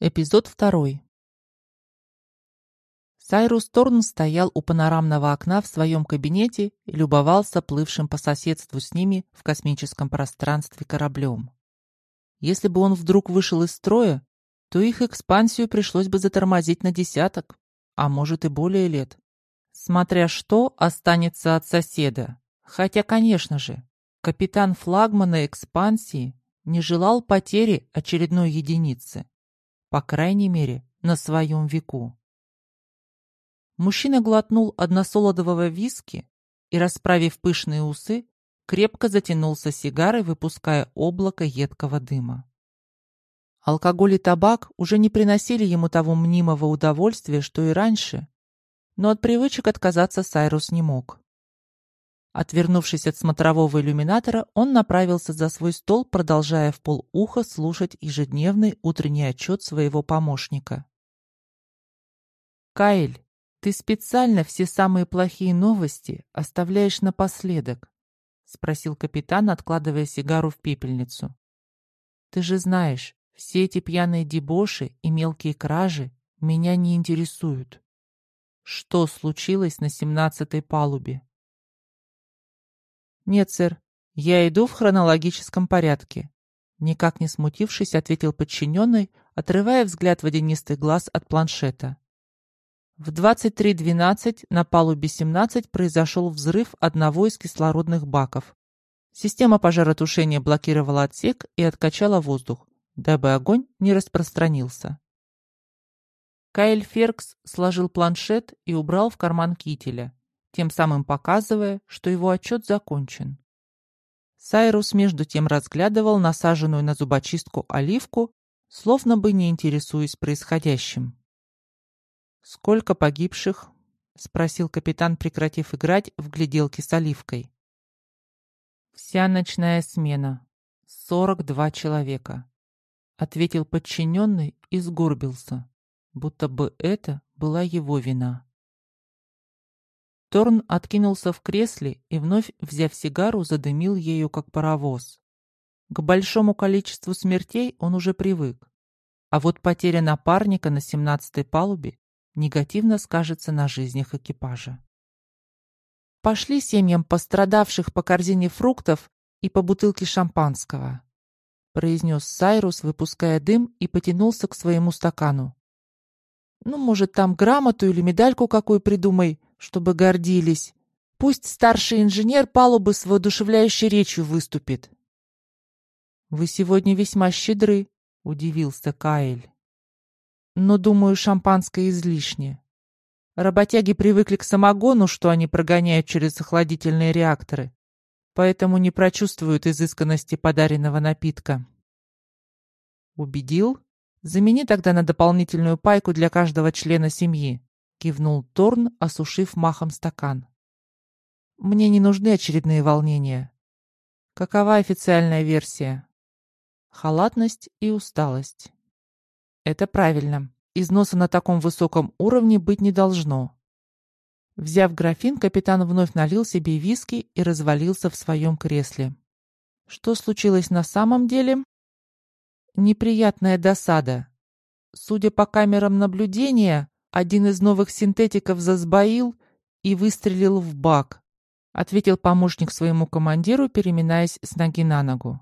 Эпизод второй. Сайрус Торн стоял у панорамного окна в своем кабинете и любовался плывшим по соседству с ними в космическом пространстве кораблем. Если бы он вдруг вышел из строя, то их экспансию пришлось бы затормозить на десяток, а может и более лет. Смотря что останется от соседа. Хотя, конечно же, капитан флагмана экспансии не желал потери очередной единицы по крайней мере, на своем веку. Мужчина глотнул односолодового виски и, расправив пышные усы, крепко затянулся сигарой, выпуская облако едкого дыма. Алкоголь и табак уже не приносили ему того мнимого удовольствия, что и раньше, но от привычек отказаться Сайрус не мог. Отвернувшись от смотрового иллюминатора, он направился за свой стол, продолжая в полуха слушать ежедневный утренний отчет своего помощника. «Каэль, ты специально все самые плохие новости оставляешь напоследок?» — спросил капитан, откладывая сигару в пепельницу. «Ты же знаешь, все эти пьяные дебоши и мелкие кражи меня не интересуют. Что случилось на семнадцатой палубе?» «Нет, сэр, я иду в хронологическом порядке», никак не смутившись, ответил подчиненный, отрывая взгляд водянистый глаз от планшета. В 23.12 на палубе 17 произошел взрыв одного из кислородных баков. Система пожаротушения блокировала отсек и откачала воздух, дабы огонь не распространился. Кайл Феркс сложил планшет и убрал в карман кителя тем самым показывая, что его отчет закончен. Сайрус между тем разглядывал насаженную на зубочистку оливку, словно бы не интересуясь происходящим. «Сколько погибших?» — спросил капитан, прекратив играть в гляделки с оливкой. «Вся ночная смена. Сорок два человека», — ответил подчиненный и сгорбился, будто бы это была его вина. Торн откинулся в кресле и, вновь взяв сигару, задымил ею, как паровоз. К большому количеству смертей он уже привык. А вот потеря напарника на семнадцатой палубе негативно скажется на жизнях экипажа. Пошли семьям пострадавших по корзине фруктов и по бутылке шампанского, произнес Сайрус, выпуская дым, и потянулся к своему стакану. Ну, может, там грамоту или медальку какую придумай, чтобы гордились. Пусть старший инженер палубы с воодушевляющей речью выступит. «Вы сегодня весьма щедры», — удивился Каэль. «Но, думаю, шампанское излишне. Работяги привыкли к самогону, что они прогоняют через охладительные реакторы, поэтому не прочувствуют изысканности подаренного напитка». «Убедил? Замени тогда на дополнительную пайку для каждого члена семьи», кивнул Торн, осушив махом стакан. Мне не нужны очередные волнения. Какова официальная версия? Халатность и усталость. Это правильно. Износа на таком высоком уровне быть не должно. Взяв графин, капитан вновь налил себе виски и развалился в своем кресле. Что случилось на самом деле? Неприятная досада. Судя по камерам наблюдения, один из новых синтетиков засбоил и выстрелил в бак, ответил помощник своему командиру, переминаясь с ноги на ногу.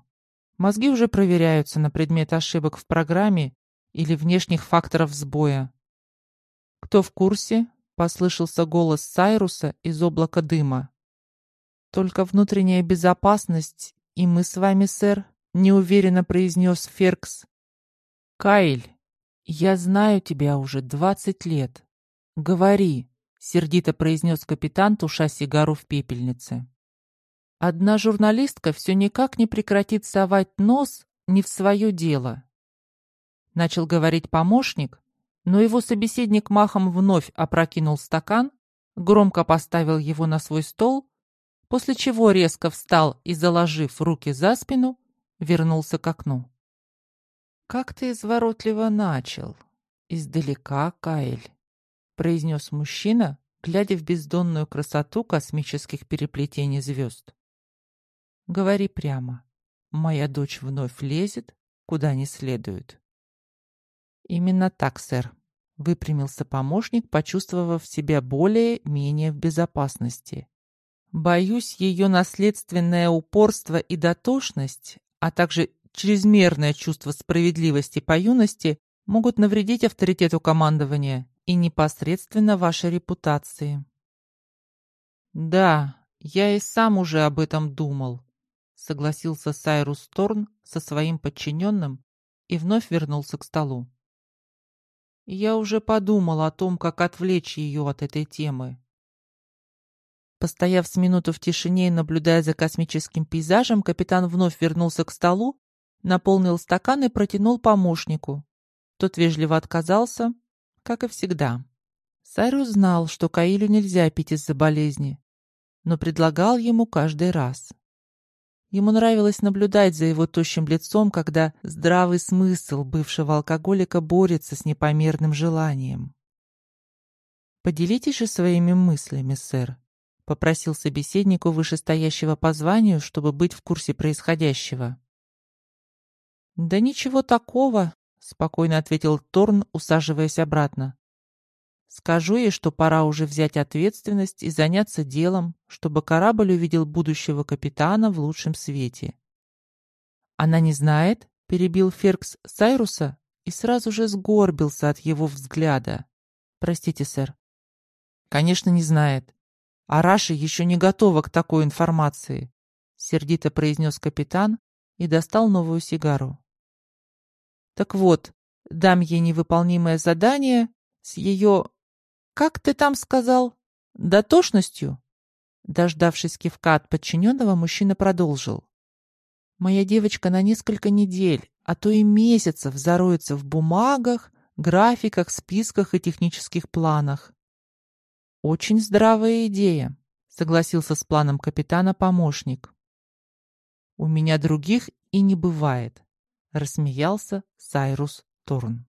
Мозги уже проверяются на предмет ошибок в программе или внешних факторов сбоя. «Кто в курсе?» — послышался голос Сайруса из облака дыма. «Только внутренняя безопасность, и мы с вами, сэр», — неуверенно произнес Феркс. «Кайль, «Я знаю тебя уже двадцать лет. Говори», — сердито произнес капитан, туша сигару в пепельнице. Одна журналистка все никак не прекратит совать нос не в свое дело. Начал говорить помощник, но его собеседник махом вновь опрокинул стакан, громко поставил его на свой стол, после чего резко встал и, заложив руки за спину, вернулся к окну. «Как ты изворотливо начал. Издалека, Каэль», — произнес мужчина, глядя в бездонную красоту космических переплетений звезд. «Говори прямо. Моя дочь вновь лезет, куда не следует». Именно так, сэр. Выпрямился помощник, почувствовав себя более-менее в безопасности. Боюсь, ее наследственное упорство и дотошность, а также чрезмерное чувство справедливости по юности могут навредить авторитету командования и непосредственно вашей репутации. Да, я и сам уже об этом думал, согласился Сайрус Торн со своим подчиненным и вновь вернулся к столу. Я уже подумал о том, как отвлечь ее от этой темы. Постояв с минуту в тишине и наблюдая за космическим пейзажем, капитан вновь вернулся к столу, наполнил стакан и протянул помощнику. Тот вежливо отказался, как и всегда. Сайрус знал, что Каилю нельзя пить из-за болезни, но предлагал ему каждый раз. Ему нравилось наблюдать за его тощим лицом, когда здравый смысл бывшего алкоголика борется с непомерным желанием. «Поделитесь же своими мыслями, сэр», — попросил собеседнику вышестоящего по званию, чтобы быть в курсе происходящего. «Да ничего такого», — спокойно ответил Торн, усаживаясь обратно. Скажу ей, что пора уже взять ответственность и заняться делом, чтобы корабль увидел будущего капитана в лучшем свете. Она не знает, перебил Феркс Сайруса и сразу же сгорбился от его взгляда. Простите, сэр. Конечно, не знает. А Раша еще не готова к такой информации, сердито произнес капитан и достал новую сигару. Так вот, дам ей невыполнимое задание с ее «Как ты там сказал? Дотошностью?» Дождавшись кивка от подчиненного, мужчина продолжил. «Моя девочка на несколько недель, а то и месяцев зароется в бумагах, графиках, списках и технических планах». «Очень здравая идея», — согласился с планом капитана помощник. «У меня других и не бывает», — рассмеялся Сайрус Торн.